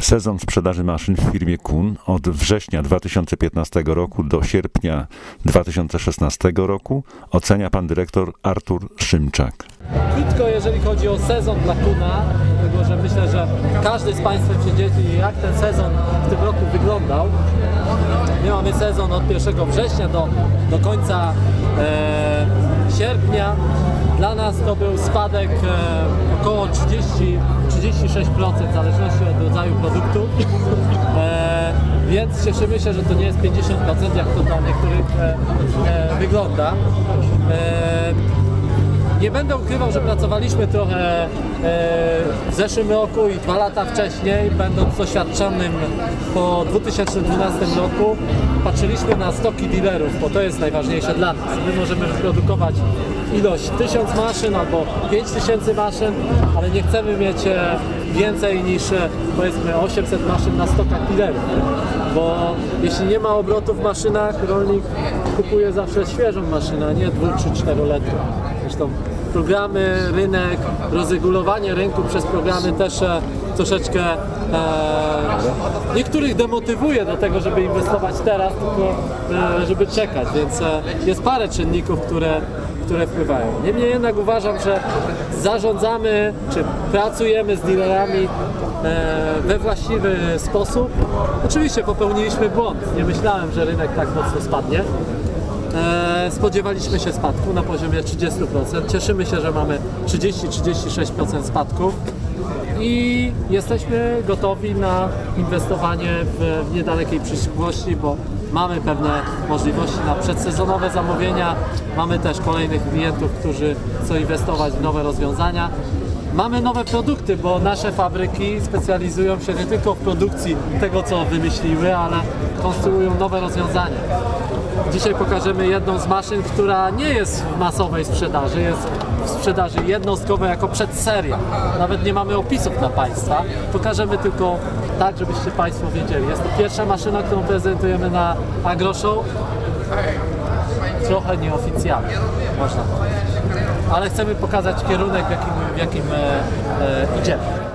Sezon sprzedaży maszyn w firmie Kun od września 2015 roku do sierpnia 2016 roku ocenia pan dyrektor Artur Szymczak. Krótko, jeżeli chodzi o sezon dla Kuna, dlatego że myślę, że każdy z Państwa dzieli, jak ten sezon w tym roku wyglądał. My mamy sezon od 1 września do, do końca e, sierpnia. Dla nas to był spadek e, około 30, 36% w zależności od rodzaju produktu. E, więc cieszymy się, że to nie jest 50% jak to dla niektórych e, e, wygląda. E, nie będę ukrywał, że pracowaliśmy trochę e, w zeszłym roku i dwa lata wcześniej, będąc doświadczonym po 2012 roku, patrzyliśmy na stoki dealerów, bo to jest najważniejsze dla nas. My możemy wyprodukować ilość 1000 maszyn albo 5000 maszyn, ale nie chcemy mieć e, więcej niż e, powiedzmy 800 maszyn na stokach dealerów, bo jeśli nie ma obrotu w maszynach, rolnik kupuje zawsze świeżą maszynę, a nie 2 czy 4 letnią. Zresztą programy, rynek, rozregulowanie rynku przez programy też e, troszeczkę e, niektórych demotywuje do tego, żeby inwestować teraz, tylko e, żeby czekać, więc e, jest parę czynników, które, które wpływają. Niemniej jednak uważam, że zarządzamy, czy pracujemy z dealerami e, we właściwy sposób. Oczywiście popełniliśmy błąd, nie myślałem, że rynek tak mocno spadnie. E, Spodziewaliśmy się spadku na poziomie 30%. Cieszymy się, że mamy 30-36% spadku i jesteśmy gotowi na inwestowanie w niedalekiej przyszłości, bo mamy pewne możliwości na przedsezonowe zamówienia. Mamy też kolejnych klientów, którzy chcą inwestować w nowe rozwiązania. Mamy nowe produkty, bo nasze fabryki specjalizują się nie tylko w produkcji tego, co wymyśliły, ale konstruują nowe rozwiązania. Dzisiaj pokażemy jedną z maszyn, która nie jest w masowej sprzedaży, jest w sprzedaży jednostkowej jako przedseria. Nawet nie mamy opisów dla Państwa. Pokażemy tylko tak, żebyście Państwo wiedzieli. Jest to pierwsza maszyna, którą prezentujemy na AgroShow. Trochę nieoficjalnie, można powiedzieć. Ale chcemy pokazać kierunek, w jakim, w jakim e, e, idziemy.